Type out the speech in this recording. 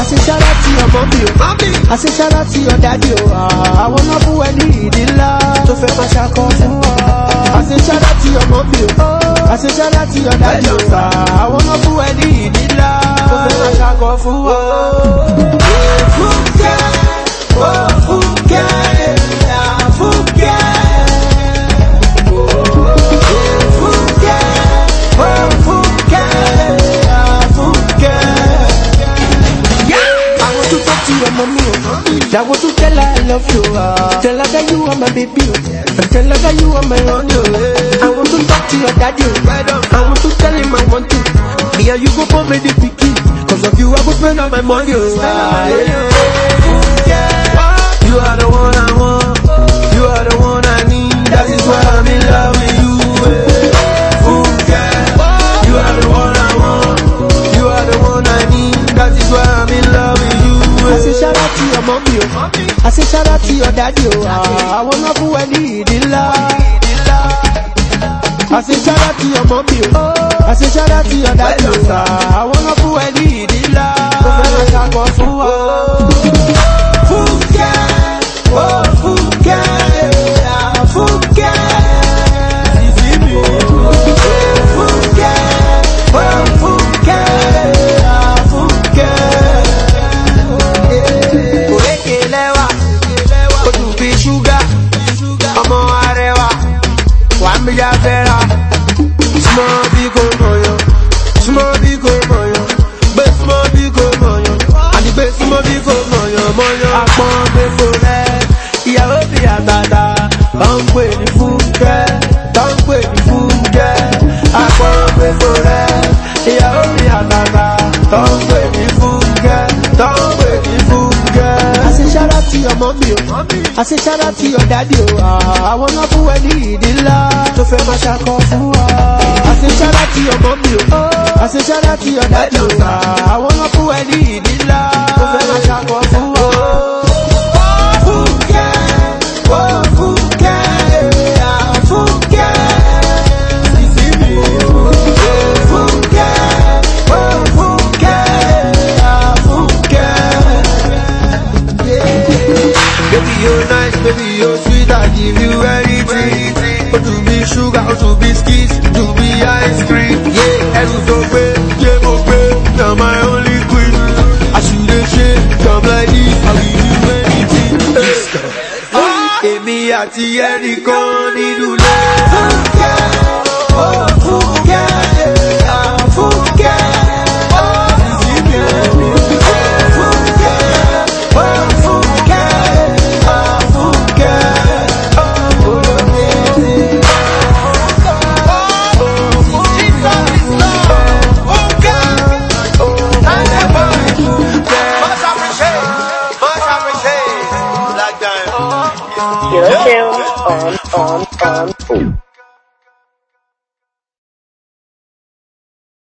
Àṣeṣára ti ọmọ mi o, àṣeṣára ti ọ̀dàdì o, ah, àwọn náà fún ẹni ìdí ńlá tó fẹ́ máa ṣakọ fún ọ. Àṣeṣára ti ọmọ mi o, àṣeṣára ti ọ̀dàdì o, ah, àwọn náà fún ẹni ìdí ńlá tó fẹ́ máa ṣakọ fún ọ. That was to tell her I love you. Tell her that you are my baby. Oh yes. Tell her that you are my only. Oh I want to talk to your daddy. Oh I want to tell him I want to. Me and you go for me the picking. Cause of you I go spend all my money. Yeah. Oh, I o àṣẹ ṣára tí ọ̀dádì o àwọn náà fún ẹ ní ìdí ńlá àṣẹ ṣára tí ọmọ mi o àṣẹ ṣára tí ọ̀dádì o àwọn I fún ẹ ní the ńlá. pọ́n gbégbó rẹ̀ ìyàwó bí àgbàdà tó ń pè ní fúnkẹ́ tó ń pè ní fúnkẹ́ àpọ́n gbégbó rẹ̀ ìyàwó bí àgbàdà tó ń pè ní fúnkẹ́ tó ń pè ní fúnkẹ́. àṣeṣára ti ọmọ mi o àṣeṣára ti ọ̀dádì o àwọn náà fún ẹni ìdí ńlá tó fẹ́ máa ṣakọ fún wa àṣeṣára ti ọmọ mi o àṣeṣára ti ọ̀dádì o àwọn. you're nice, baby, you're sweet, I give you anything. But to be sugar, ó dùn bí biscuit, ó dùn ice cream. Yeah, ẹrù so gbé, jẹ́ mo gbé, na my only queen. I Àṣìlè ṣe, come like this, I give you anything. Ah! Èmi àti ẹnìkan nínú lẹ́yìn. Countdown on, on, on.